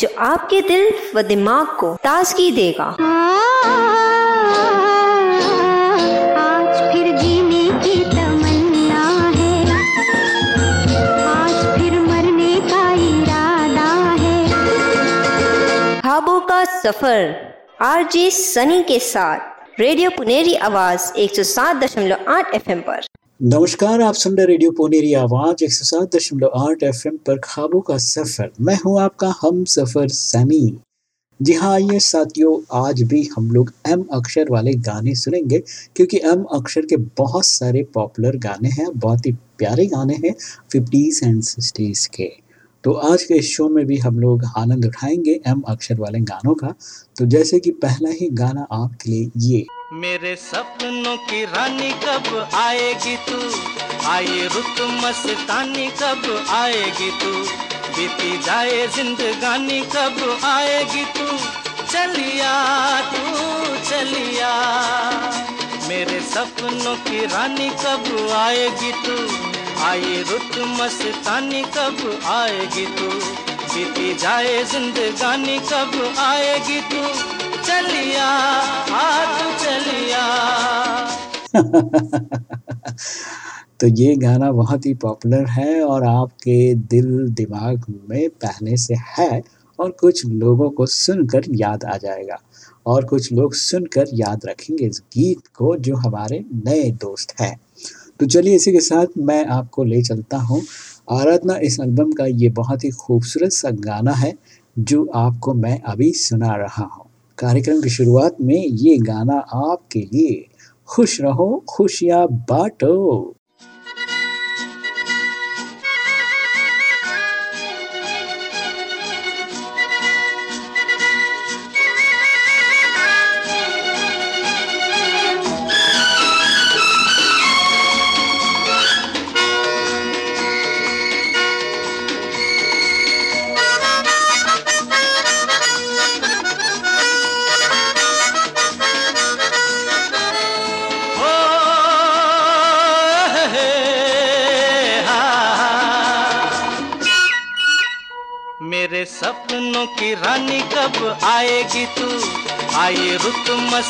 जो आपके दिल व दिमाग को ताजगी देगा। आज फिर जीने की तमन्ना है। आज फिर मरने का इरादा है। ख्वाबों का सफ़र आरजे सनी के साथ। रेडियो पुनेरी आवाज़ 107.8 एफएम पर। नमस्कार, आप सुन रहे रेडियो पोनेरी आवाज़, एक सौ सात दशमलव आठ एफ़ पर खाबों का सफ़र। मैं हूँ आपका हम सफ़र सैमी जी हाँ आइए साथियों, आज भी हम लोग एम अक्षर वाले गाने सुनेंगे, क्योंकि एम अक्षर के बहुत सारे पॉपुलर गाने हैं, बहुत ही प्यारे गाने हैं, फिफ्टीज एंड सिक्सटीज के। तो आज के इस शो में भी हम लोग आनंद उठाएँगे एम अक्षर वाले गानों का। तो जैसे कि पहला ही गाना आपके लिए ये। मेरे सपनों की रानी कब आएगी तू? आए रुत मस्तानी कब आएगी तू? बीती जाए जिंदगानी कब आएगी तू? चलिया तू, चलिया। मेरे सपनों की रानी कब आएगी तू? आए रुत मस्तानी कब आएगी तू? बीती जाए जिंदगानी, कब आएगी तू? चलिया आ तू चलिया। तो ये गाना बहुत ही पॉपुलर है और आपके दिल दिमाग में पहले से है और कुछ लोगों को सुनकर याद आ जाएगा और कुछ लोग सुनकर याद रखेंगे इस गीत को जो हमारे नए दोस्त हैं। तो चलिए इसी के साथ मैं आपको ले चलता हूँ। आराधना इस एल्बम का ये बहुत ही खूबसूरत सा गाना है, जो आपको मैं अभी सुना रहा हूँ। कार्यक्रम की शुरुआत में ये गाना आपके लिए। खुश रहो, खुशियाँ बांटो।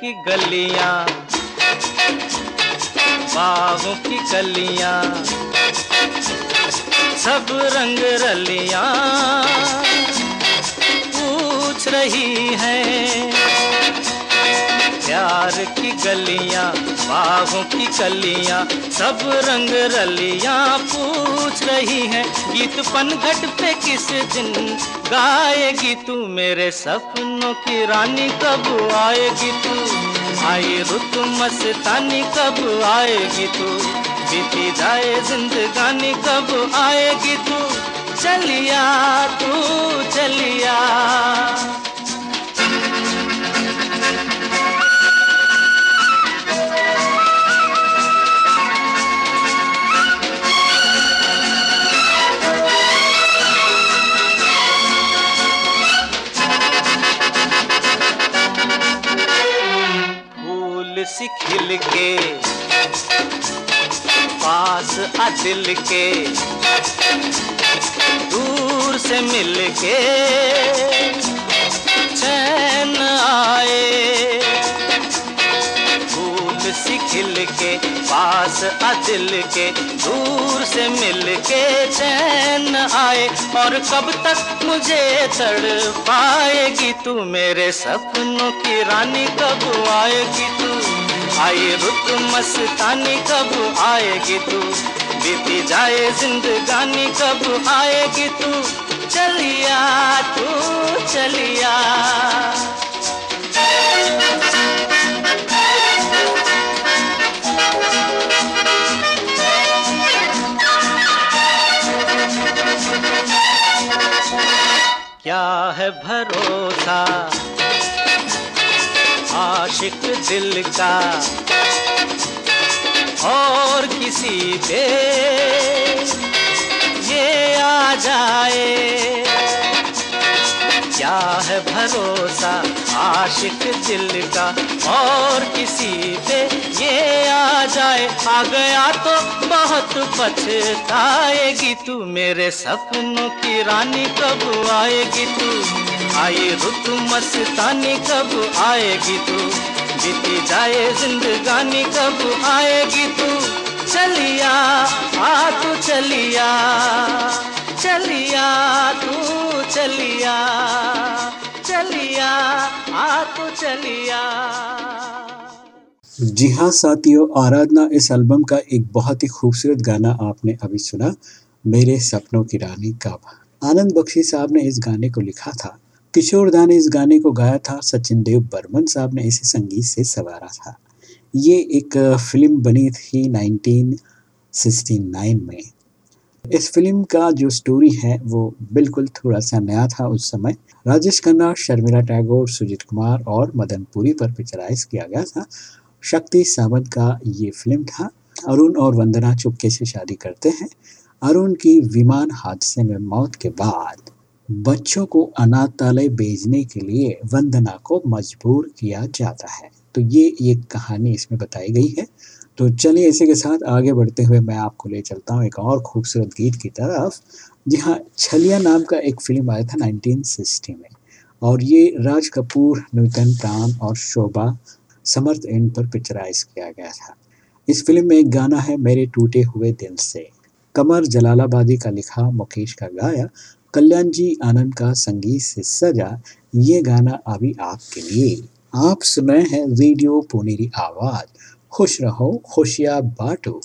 की गलियाँ बागों की कलियाँ सब रंग रलियाँ पूछ रही हैं प्यार की गलियाँ बागों की कलियाँ, सब रंग रलियाँ पूछ रही हैं। गीत पनघट पे किस दिन गाएगी तू? मेरे सपनों की रानी कब आएगी तू? आई रुत मस्तानी कब आएगी तू? बीती जाए जिंदगानी कब आएगी तू? चलिया तू, चलिया। सी खिल के, पास आ दिल के, दूर से मिल के चैन आए। फूल सी खिल के, पास आ दिल के, दूर से मिल के चैन आए। और कब तक मुझे तड़ पाएगी तू मेरे सपनों की रानी, कब आएगी तू आई रुत मस्तानी, कब आएगी तू? बीती जाए जिंदगानी, कब आएगी तू? चलिया तू, चलिया। क्या है भरोसा? आशिक दिल का। और किसी पे ये आ जाए। क्या है भरोसा आशिक दिल का? और किसी पे ये आ जाए। आ गया तो बहुत पछताएगी तू मेरे सपनों की रानी। कब आएगी तू? आई रुत मस्तानी, कब आएगी तू? बीती जाए जिंदगानी, कब आएगी तू? चलिया, आ तू चलिया चलिया तू चलिया चलिया, आ तू चलिया। जी हाँ साथियों, आराधना इस एल्बम का एक बहुत ही खूबसूरत गाना आपने अभी सुना, मेरे सपनों की रानी कब? आनंद बख्शी साहब ने इस गाने को लिखा था। किशोर दा ने इस गाने को गाया था। सचिन देव बर्मन साहब ने इसे संगीत से सवारा था। ये एक फ़िल्म बनी थी 1969 में। इस फ़िल्म का जो स्टोरी है, वो बिल्कुल थोड़ा सा नया था उस समय। राजेश खन्ना, शर्मिला टैगोर, सुजीत कुमार और मदन पुरी पर पिक्चराइज किया गया था। शक्ति सावंत का ये फ़िल्म था। अरुण और वंदना चुपके से शादी करते हैं। अरुण की विमान हादसे में मौत के बाद बच्चों को अनाथालय भेजने के लिए वंदना को मजबूर किया जाता है। तो ये एक कहानी इसमें बताई गई है। तो चलिए इसी के साथ आगे बढ़ते हुए मैं आपको ले चलता हूँ एक और खूबसूरत गीत की तरफ़। जी हाँ छलिया नाम का एक फ़िल्म आया था 1960 में और ये राज कपूर, नूतन प्राण और शोभा समर्थ एंड पर पिक्चराइज किया गया था। इस फ़िल्म में एक गाना है, मेरे टूटे हुए दिल से। कमर जलालाबादी का लिखा मुकेश का गाया कल्याण जी, आनंद का संगीत से सजा, ये गाना अभी आपके लिए। आप सुन रहे हैं रेडियो पुनेरी आवाज़। खुश रहो, खुशियाँ बांटो।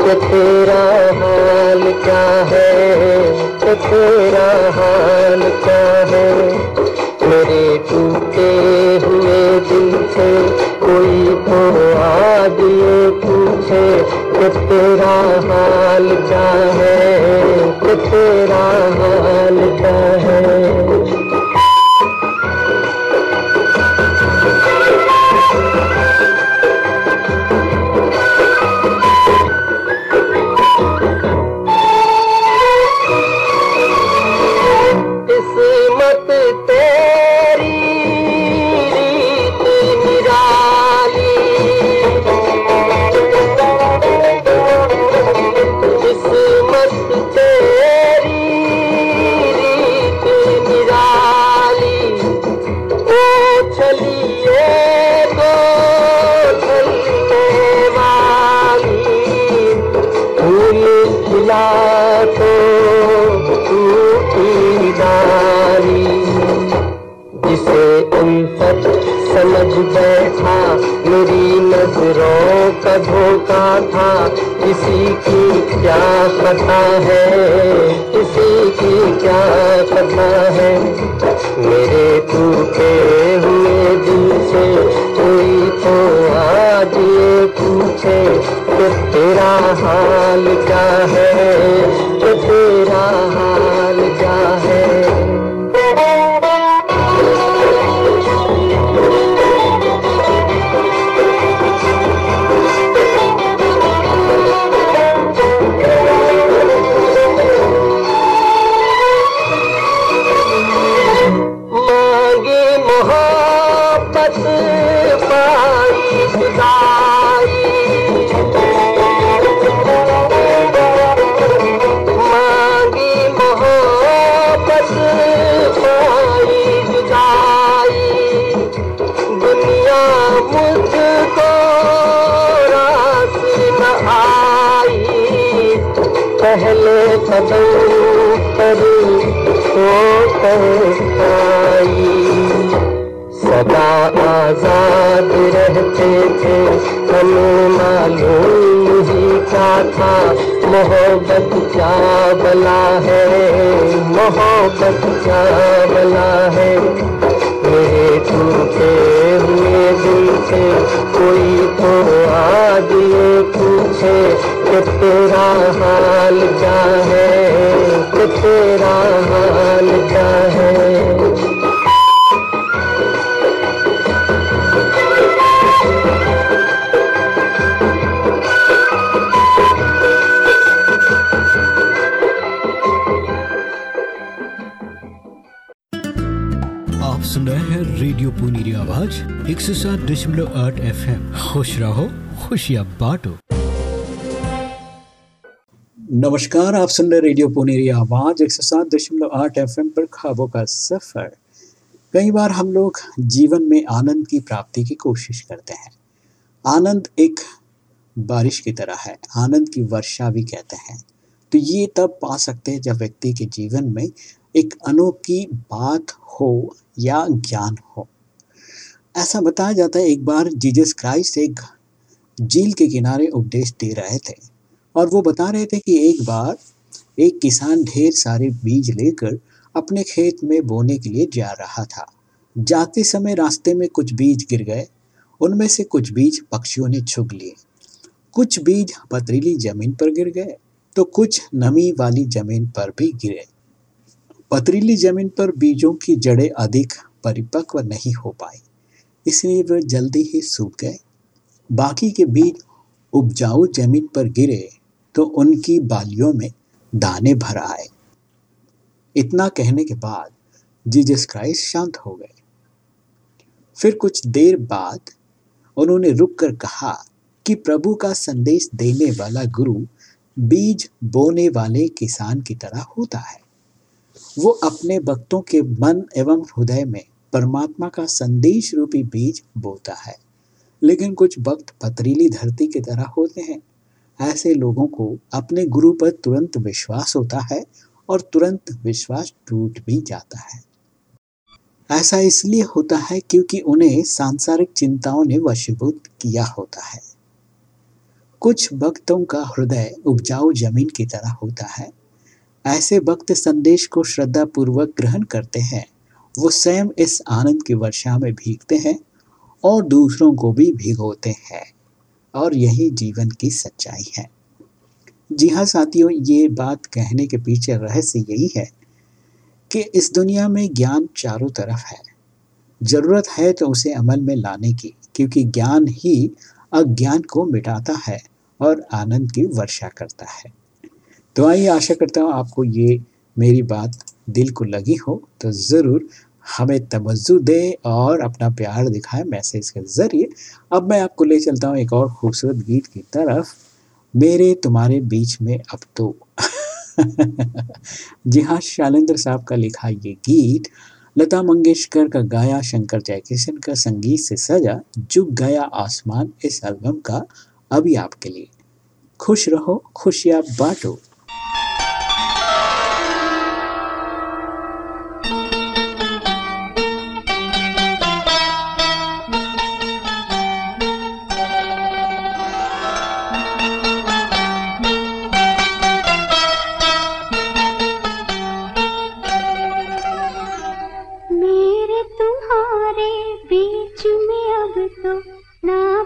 कि तेरा हाल क्या है कि तेरा हाल क्या है मेरे टूटे हुए दिल से कोई तो आज ये पूछे कि तेरा हाल क्या है, कि तेरा हाल क्या है। पता है, किसी की क्या पता है? मेरे टूटे हुए दिल से कोई तो आज ये पूछे तेरा हाल क्या है? आज़ाद रहते थे। हमें मालूम ही क्या था। मोहब्बत क्या बला है? मोहब्बत क्या बला है? मेरे टूटे हुए दिल से कोई तो आज ये पूछे कि तेरा हाल क्या है? कि तेरा हाल क्या है एक सौ सात दशमलव आठ एफ़ एम खुश रहो, खुशियाँ बांटो। नमस्कार, आप सुन रहे रेडियो पुनेरी आवाज़, एक सौ सात दशमलव आठ एफ़ पर ख्वाबों का सफ़र। कई बार हम लोग जीवन में आनंद की प्राप्ति की कोशिश करते हैं। आनंद एक बारिश की तरह है, आनंद की वर्षा भी कहते हैं। तो ये तब पा सकते हैं जब व्यक्ति के जीवन में एक अनोखी बात हो या ज्ञान हो। ऐसा बताया जाता है, एक बार जीजस क्राइस्ट एक झील के किनारे उपदेश दे रहे थे और वो बता रहे थे कि एक बार एक किसान ढेर सारे बीज लेकर अपने खेत में बोने के लिए जा रहा था। जाते समय रास्ते में कुछ बीज गिर गए। उनमें से कुछ बीज पक्षियों ने छुग लिए। कुछ बीज पथरीली ज़मीन पर गिर गए तो कुछ नमी वाली ज़मीन पर भी गिरे। पथरीली ज़मीन पर बीजों की जड़ें अधिक परिपक्व नहीं हो पाई। इसलिए वे जल्दी ही सूख गए। बाकी के बीज उपजाऊ ज़मीन पर गिरे तो उनकी बालियों में दाने भर आए। इतना कहने के बाद जीजस क्राइस्ट शांत हो गए। फिर कुछ देर बाद उन्होंने रुक कर कहा कि प्रभु का संदेश देने वाला गुरु बीज बोने वाले किसान की तरह होता है। वो अपने भक्तों के मन एवं हृदय में परमात्मा का संदेश रूपी बीज बोता है। लेकिन कुछ भक्त पथरीली धरती की तरह होते हैं। ऐसे लोगों को अपने गुरु पर तुरंत विश्वास होता है और तुरंत विश्वास टूट भी जाता है। ऐसा इसलिए होता है क्योंकि उन्हें सांसारिक चिंताओं ने वशीभूत किया होता है। कुछ भक्तों का हृदय उपजाऊ ज़मीन की तरह होता है। ऐसे भक्त संदेश को श्रद्धा पूर्वक ग्रहण करते हैं। वो स्वयं इस आनंद की वर्षा में भीगते हैं और दूसरों को भी भिगोते हैं और यही जीवन की सच्चाई है। जी हाँ साथियों, ये बात कहने के पीछे रहस्य यही है कि इस दुनिया में ज्ञान चारों तरफ़ है। ज़रूरत है तो उसे अमल में लाने की, क्योंकि ज्ञान ही अज्ञान को मिटाता है और आनंद की वर्षा करता है। तो आइए, आशा करता हूँ आपको ये मेरी बात दिल को लगी हो तो ज़रूर हमें तवज्जो दे और अपना प्यार दिखाए मैसेज के ज़रिए। अब मैं आपको ले चलता हूँ एक और खूबसूरत गीत की तरफ़। मेरे तुम्हारे बीच में अब तो जी हाँ शालेंद्र साहब का लिखा ये गीत, लता मंगेशकर का गाया, शंकर जयकिशन का संगीत से सजा, जुग गया आसमान इस एल्बम का अभी आपके लिए। खुश रहो, खुशियाँ बांटो no.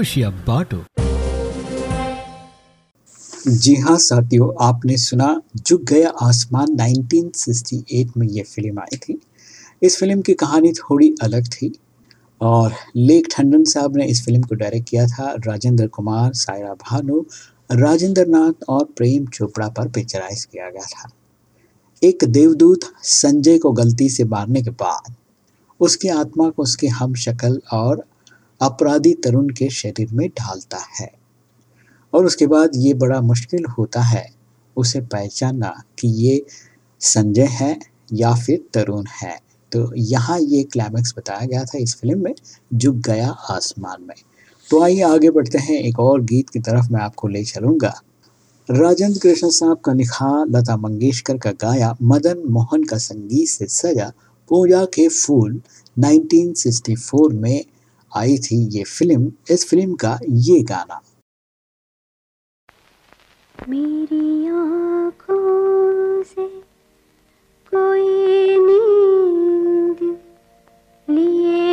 खुशियाँ बांटो। जी हाँ साथियों, आपने सुना झुक गया आसमान 1968 में ये फ़िल्म आई थी। इस फ़िल्म की कहानी थोड़ी अलग थी और लेक ठंडन साहब ने इस फ़िल्म को डायरेक्ट किया था। राजेंद्र कुमार, सायरा भानु, राजेंद्र नाथ और प्रेम चोपड़ा पर पिक्चराइज किया गया था। एक देवदूत संजय को गलती से मारने के बाद उसकी आत्मा को उसके हम शक्ल और अपराधी तरुण के शरीर में ढालता है। और उसके बाद ये बड़ा मुश्किल होता है उसे पहचानना कि ये संजय है या फिर तरुण है। तो यहाँ ये क्लाइमैक्स बताया गया था इस फ़िल्म में, झुक गया आसमान में। तो आइए आगे बढ़ते हैं, एक और गीत की तरफ़ मैं आपको ले चलूँगा। राजेंद्र कृष्ण साहब का लिखा लता मंगेशकर का गाया, मदन मोहन का संगीत से सजा, पूजा के फूल 1964 में आई थी ये फ़िल्म इस फ़िल्म का ये गाना। मेरी से कोई नींद लिए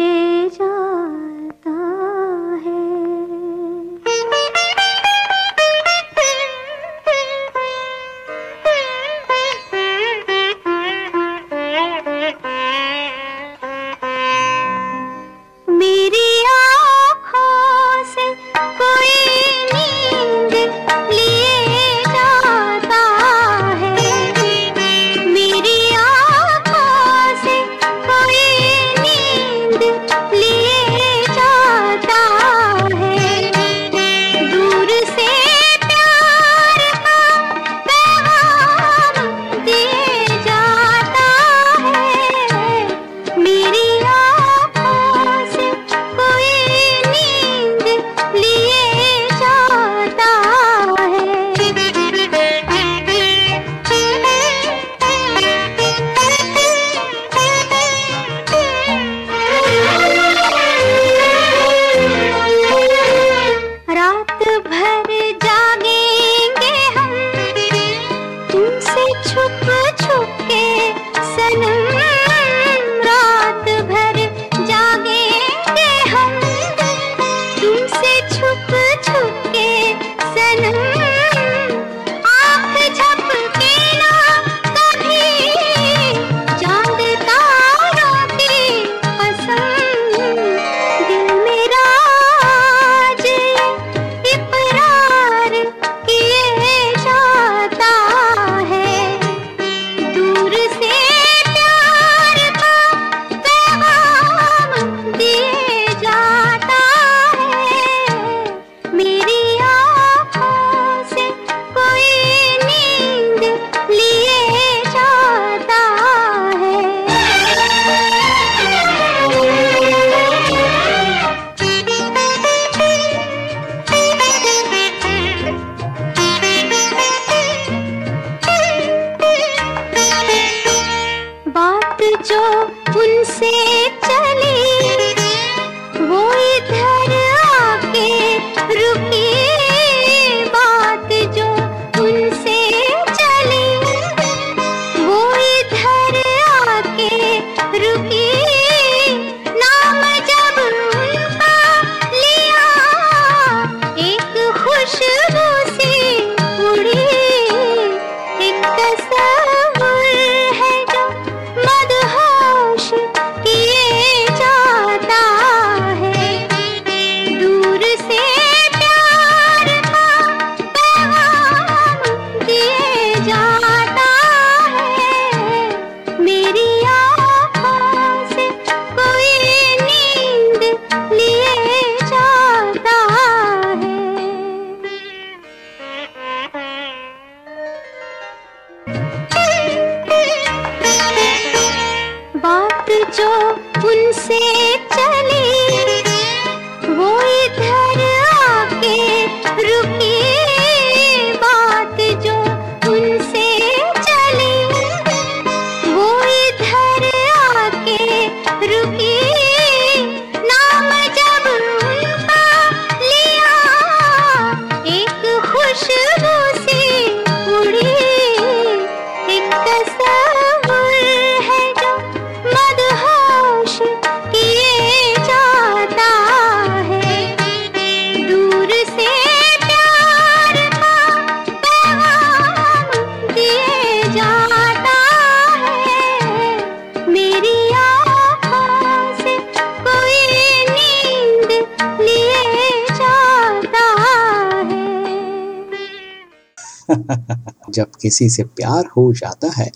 जब किसी से प्यार हो जाता है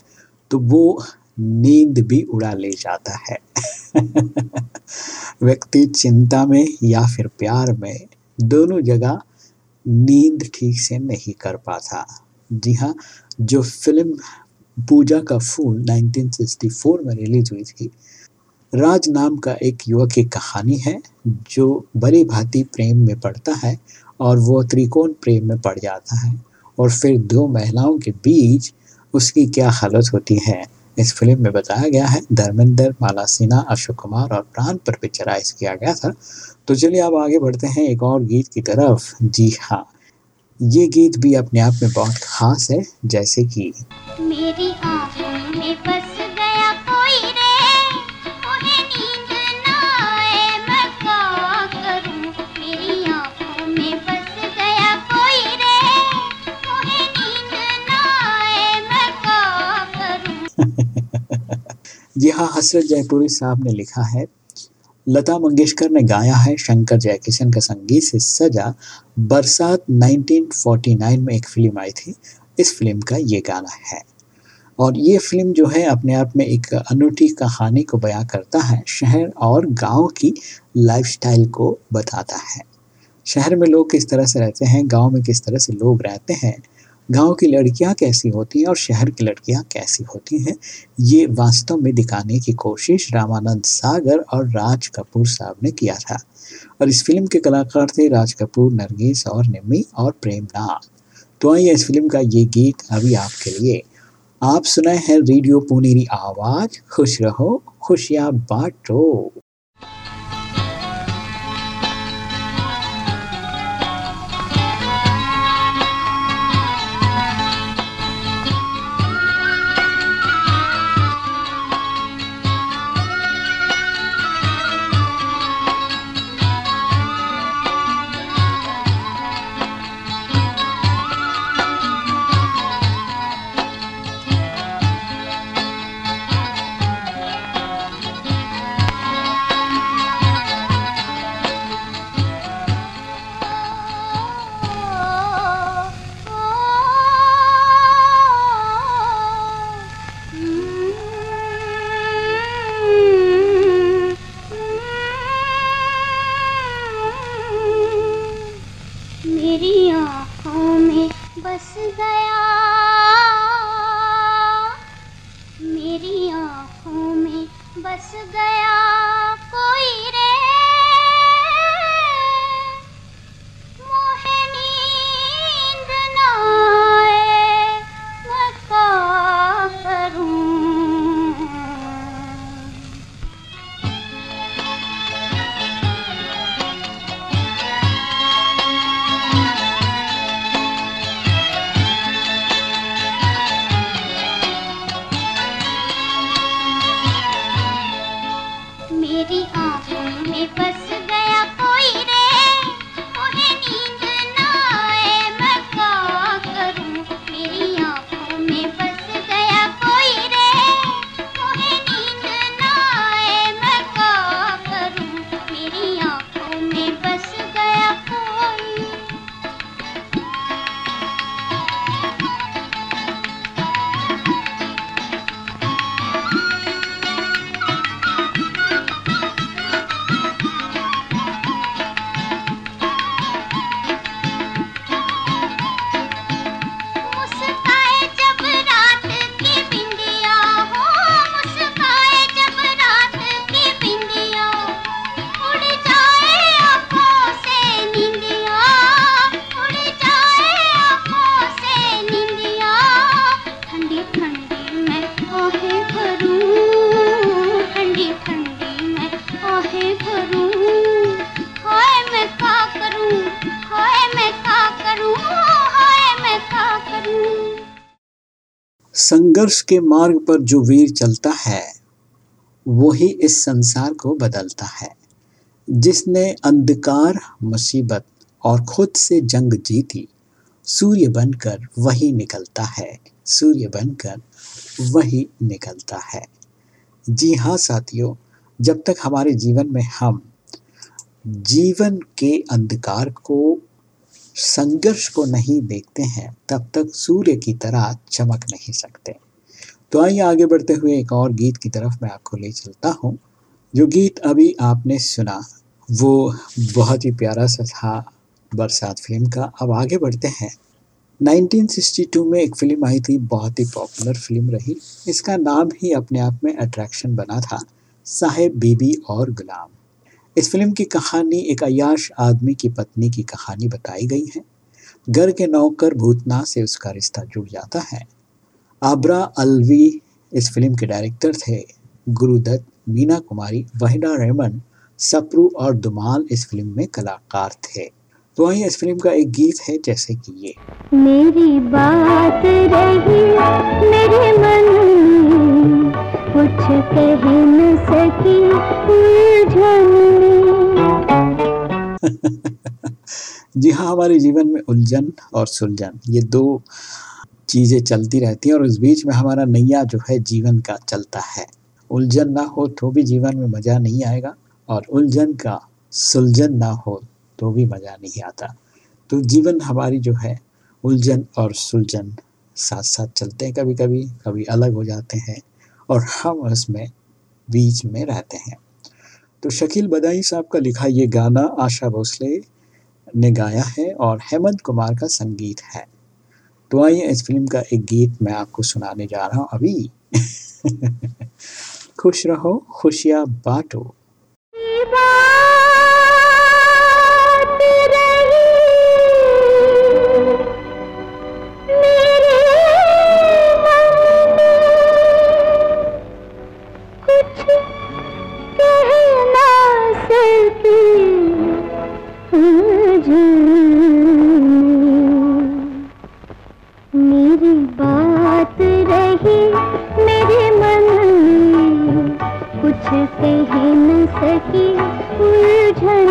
तो वो नींद भी उड़ा ले जाता है। व्यक्ति चिंता में या फिर प्यार में, दोनों जगह नींद ठीक से नहीं कर पाता। जी हाँ जो फ़िल्म पूजा का फूल 1964 में रिलीज़ हुई थी, राज नाम का एक युवक की कहानी है, जो बड़ी भांति प्रेम में पड़ता है और वो त्रिकोण प्रेम में पड़ जाता है। और फिर दो महिलाओं के बीच उसकी क्या हालत होती है? इस फ़िल्म में बताया गया है, धर्मेंद्र, माला सिन्हा अशोक कुमार और प्राण पर पिक्चराइज किया गया था। तो चलिए आप आगे बढ़ते हैं एक और गीत की तरफ़। जी हाँ ये गीत भी अपने आप में बहुत खास है, जैसे कि मेरी आँखों में जी हाँ हसरत जयपुरी साहब ने लिखा है, लता मंगेशकर ने गाया है शंकर जयकिशन का संगीत से सजा। बरसात 1949 में एक फ़िल्म आई थी, इस फ़िल्म का ये गाना है। और ये फ़िल्म जो है, अपने आप में एक अनूठी कहानी को बयां करता है, शहर और गाँव की लाइफस्टाइल को बताता है। शहर में लोग किस तरह से रहते हैं, गाँव में किस तरह से लोग रहते हैं गाँव की लड़कियाँ कैसी होती हैं और शहर की लड़कियाँ कैसी होती हैं, ये वास्तव में दिखाने की कोशिश रामानंद सागर और राज कपूर साहब ने किया था। और इस फ़िल्म के कलाकार थे राज कपूर नरगिस और निम्मी और प्रेमनाथ। तो आइए इस फ़िल्म का ये गीत अभी आपके लिए। आप सुनाए हैं रेडियो पुनेरी आवाज़, खुश रहो, खुशियाँ बांटो। संघर्ष के मार्ग पर जो वीर चलता है, वही इस संसार को बदलता है, जिसने अंधकार, मुसीबत और खुद से जंग जीती। सूर्य बनकर वही निकलता है, सूर्य बनकर वही निकलता है। जी हाँ साथियों, जब तक हमारे जीवन में हम जीवन के अंधकार को, संघर्ष को नहीं देखते हैं, तब तक सूर्य की तरह चमक नहीं सकते। तो आइए आगे बढ़ते हुए एक और गीत की तरफ़ मैं आपको ले चलता हूँ। जो गीत अभी आपने सुना, वो बहुत ही प्यारा सा था, बरसात फ़िल्म का। अब आगे बढ़ते हैं। 1962 में एक फ़िल्म आई थी, बहुत ही पॉपुलर फ़िल्म रही। इसका नाम ही अपने आप में अट्रैक्शन बना था, साहेब बीबी और गुलाम। इस फ़िल्म की कहानी एक अयाश आदमी की पत्नी की कहानी बताई गई है। घर के नौकर भूतनाथ से उसका रिश्ता जुड़ जाता है। आबरा अलवी इस फ़िल्म के डायरेक्टर थे। गुरुदत्त मीना कुमारी वहीदा रेमन सप्रू और दुमाल इस फ़िल्म में कलाकार थे। तो वहीं इस फ़िल्म का एक गीत है जैसे कि ये। मेरी बात रही मेरे मन में कुछ कह न सकी जी हाँ हमारे जीवन में उलझन और सुलझन ये दो चीज़ें चलती रहती हैं और उस बीच में हमारा नैया जो है जीवन का चलता है। उलझन ना हो तो भी जीवन में मज़ा नहीं आएगा और उलझन का सुलझन ना हो तो भी मज़ा नहीं आता। तो जीवन हमारी जो है, उलझन और सुलझन साथ साथ चलते हैं कभी कभी कभी अलग हो जाते हैं और हम उसमें, बीच में रहते हैं। तो शकील बदाई साहब का लिखा ये गाना आशा भोसले ने गाया है और हेमंत कुमार का संगीत है। तो आइए इस फ़िल्म का एक गीत मैं आपको सुनाने जा रहा हूँ अभी। खुश रहो, खुशियाँ बांटो। सकी उलझन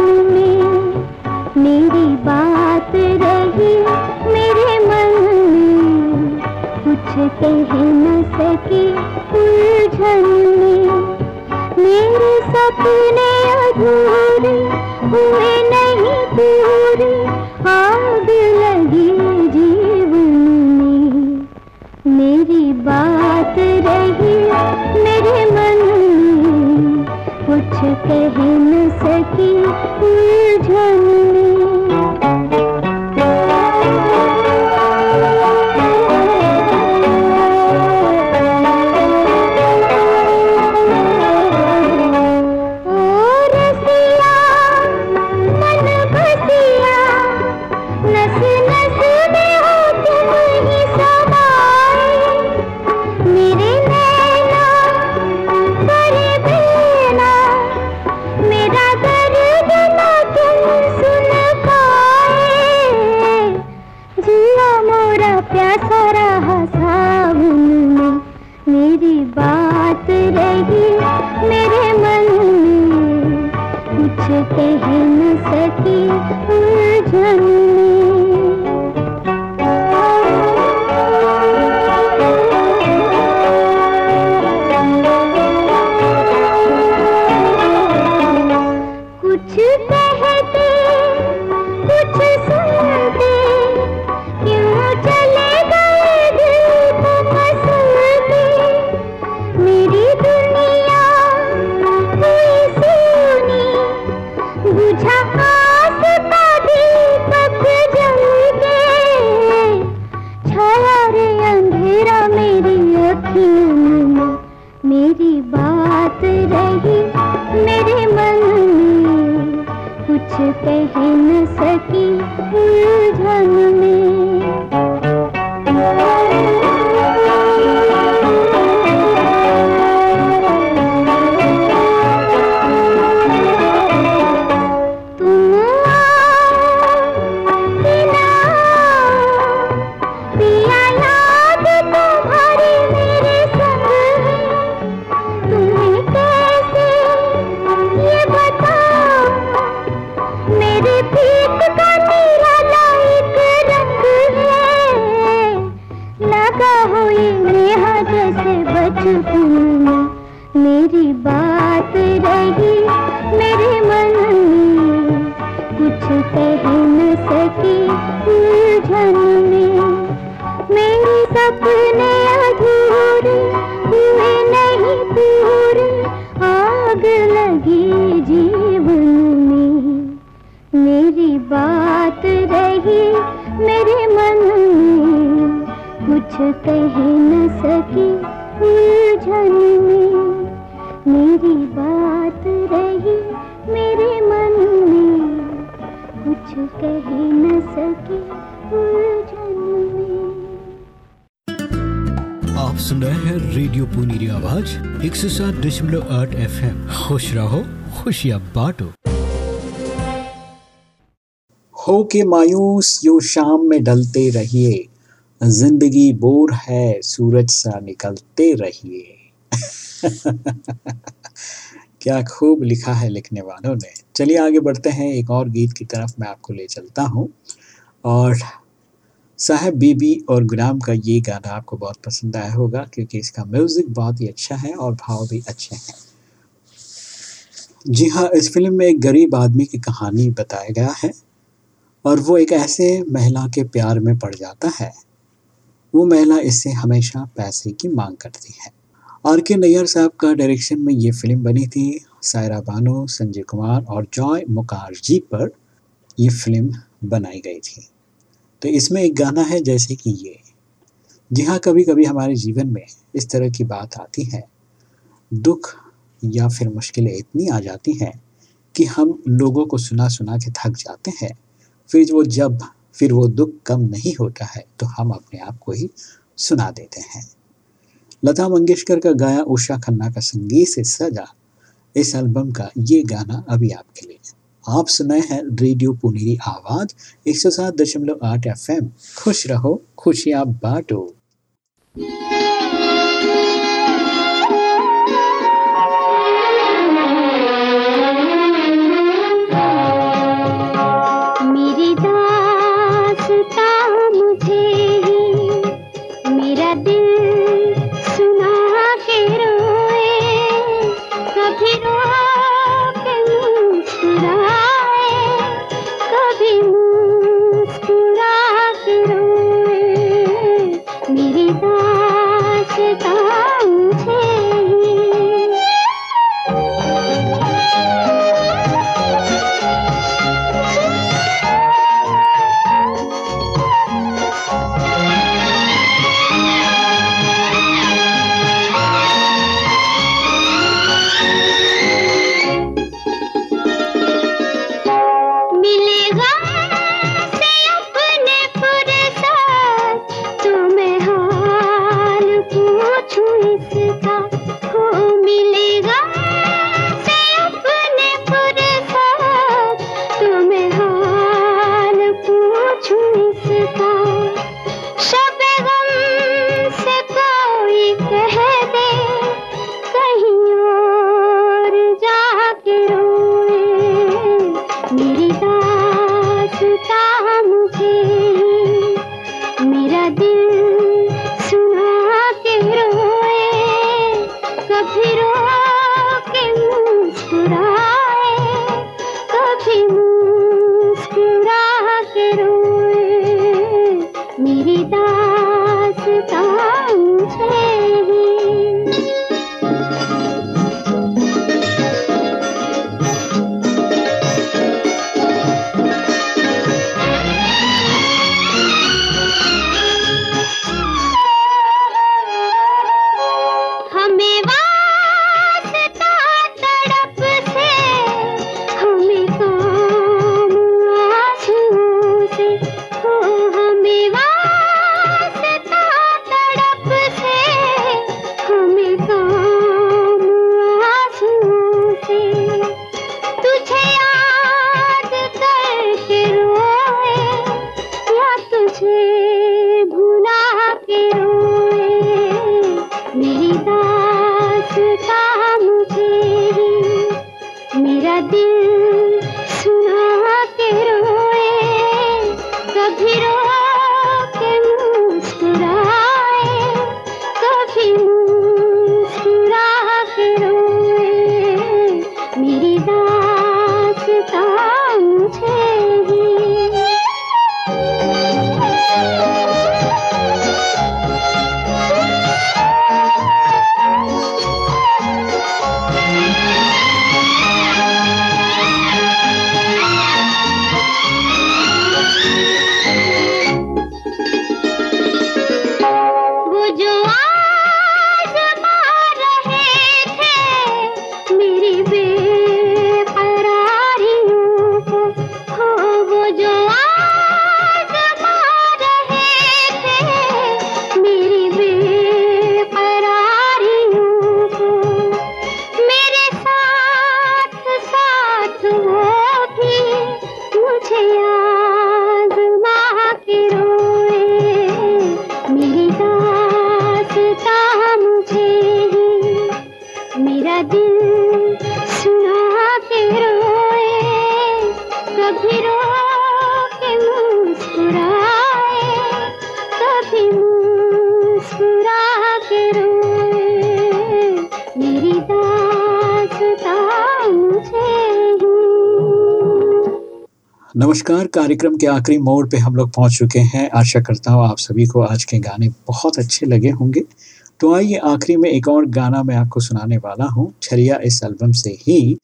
मेरी बात रही, मेरे मन में कुछ कह न सकी उलझन सपने अधूरे हुए नहीं पूरे, आग लगी जीवन में। मेरी बात रही कह न सकी उलझन खुश रहो खुशियाँ बांटो। हो के मायूस यो शाम में ढलते रहिए। ज़िंदगी बोर है, सूरज सा निकलते रहिए। क्या खूब लिखा है लिखने वालों ने। चलिए आगे बढ़ते हैं, एक और गीत की तरफ़ मैं आपको ले चलता हूँ। और साहब बीबी और गुलाम का ये गाना आपको बहुत पसंद आया होगा, क्योंकि इसका म्यूज़िक बहुत ही अच्छा है और भाव भी अच्छे हैं। जी हाँ इस फ़िल्म में एक गरीब आदमी की कहानी बताया गया है और वो एक ऐसे महिला के प्यार में पड़ जाता है। वो महिला इससे हमेशा पैसे की मांग करती है। आर के नैयर साहब का डायरेक्शन में ये फ़िल्म बनी थी। सायरा बानो, संजय कुमार और जॉय मुखार्जी पर ये फ़िल्म बनाई गई थी। तो इसमें एक गाना है जैसे कि ये। जी हाँ कभी कभी हमारे जीवन में इस तरह की बात आती है। दुख या फिर मुश्किलें इतनी आ जाती हैं कि हम लोगों को सुना सुना के थक जाते हैं। फिर वो जब, फिर वो दुख कम नहीं होता है तो हम अपने आप को ही सुना देते हैं। लता मंगेशकर का गाया उषा खन्ना का संगीत से सजा इस एल्बम का ये गाना अभी आपके लिए। आप सुनाए हैं रेडियो पुनेरी आवाज़, एक सौ सात दशमलव 107.8 एफएम। खुश रहो, खुशियाँ बांटो। कभी रो के मुस्कुराए, कभी मुस्कुरा के रोए। मेरी दासता मुझे नमस्कार, कार्यक्रम के आखिरी मोड़ पे हम लोग पहुँच चुके हैं। आशा करता हूँ आप सभी को आज के गाने बहुत अच्छे लगे होंगे। तो आइए, आखिरी में एक और गाना मैं आपको सुनाने वाला हूँ। छरिया इस एल्बम से ही।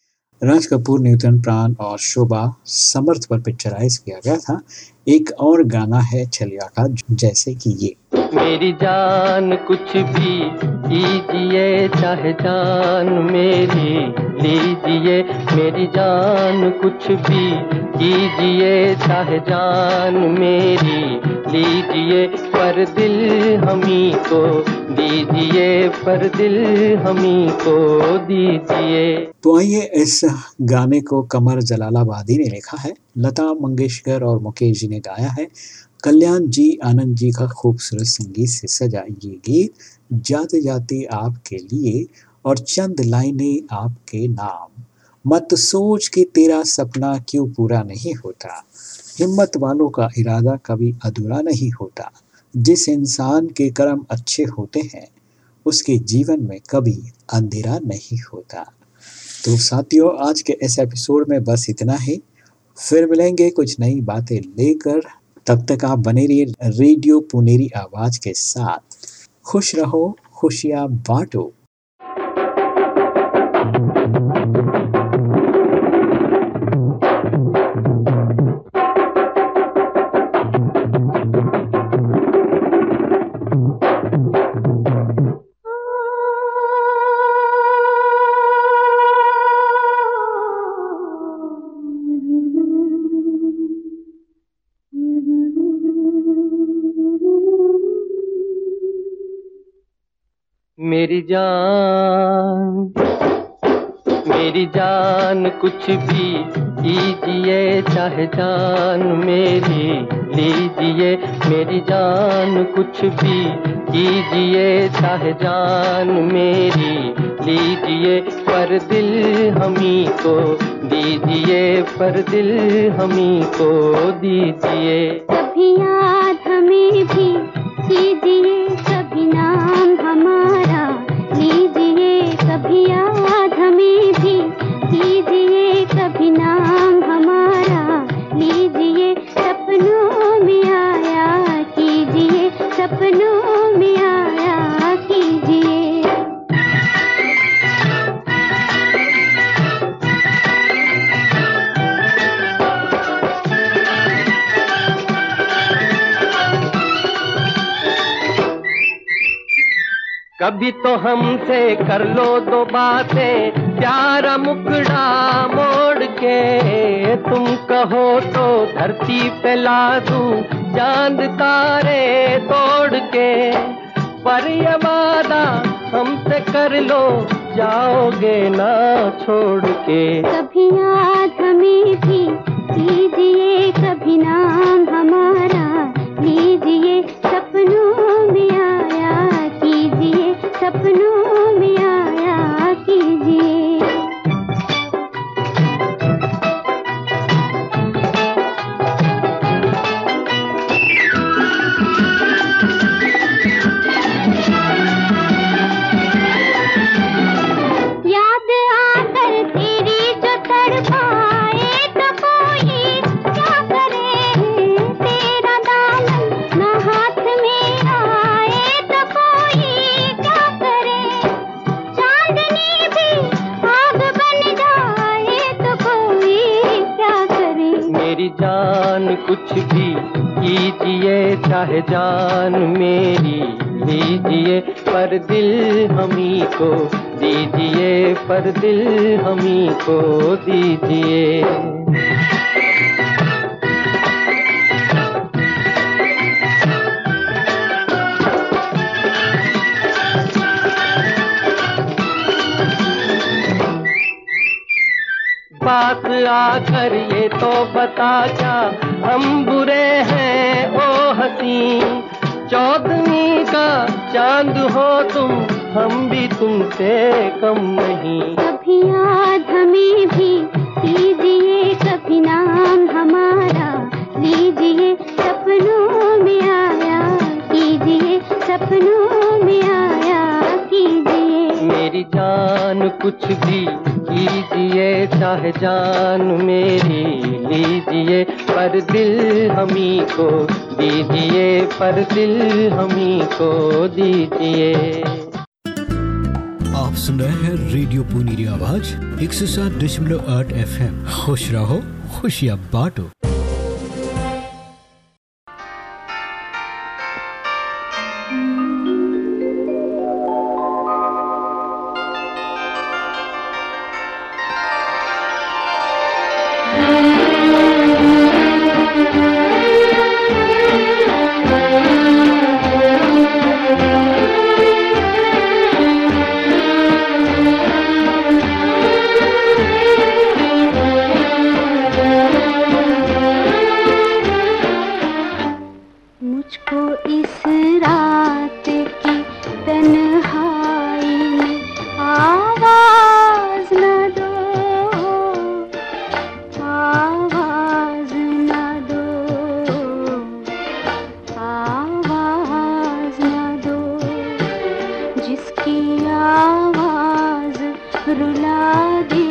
राज कपूर न्यूतन प्राण और शोभा समर्थ पर पिक्चराइज किया गया था। एक और गाना है छलिया का, जैसे कि ये। मेरी जान कुछ भी कीजिए, चाहे जान मेरी लीजिए। मेरी जान कुछ भी कीजिए, चाहे जान मेरी लीजिए। पर दिल हमी को दीजिए, पर दिल हमी को दीजिए। तो आइए इस गाने को कमर जलालाबादी ने लिखा है। लता मंगेशकर और मुकेश जी ने गाया है। कल्याण जी, आनंद जी का खूबसूरत संगीत से सजा ये गीत, जाते जाते आपके लिए और चंद लाइनें आपके नाम। मत सोच कि तेरा सपना क्यों पूरा नहीं होता। हिम्मत वालों का इरादा कभी अधूरा नहीं होता। जिस इंसान के कर्म अच्छे होते हैं, उसके जीवन में कभी अंधेरा नहीं होता। तो साथियों, आज के इस एपिसोड में बस इतना ही। फिर मिलेंगे कुछ नई बातें लेकर। तब तक आप बने रहिए रेडियो पुनेरी आवाज़ के साथ। खुश रहो खुशियाँ बांटो। कुछ भी कीजिए, चाहे जान मेरी लीजिए। मेरी जान कुछ भी कीजिए, चाहे जान मेरी लीजिए। पर दिल हमी को दीजिए, पर दिल हमी को दीजिए। हमसे कर लो दो बातें। प्यारा मुकड़ा मोड़ के। तुम कहो तो धरती पे ला दूँ चाँद तारे तोड़ के। पर ये वादा हमसे कर लो, जाओगे ना छोड़ के। कभी याद हमें भी, कीजिए कभी नाम हमारा। लीजिए कीजिए चाहे जान मेरी, दीजिए पर दिल हमी को, दीजिए पर दिल हमी को, दीजिए। पास आकर ये तो बता क्या हम बुरे हैं ओ हसी चौदवी का चाँद हो तुम हम भी तुमसे कम नहीं। कभी याद हमें भी कीजिए कभी नाम हमारा लीजिए सपनों में आया कीजिए सपनों में आया कीजिए। मेरी जान कुछ भी लीजिए, चाहे जान मेरी लीजिए, पर दिल हमी को दीजिए, पर दिल हमी को दीजिए। आप सुन रहे हैं रेडियो पुनीरी आवाज़, एक सौ सात दशमलव आठ एफ़ एम खुश रहो, खुशियाँ बांटो। रुला दे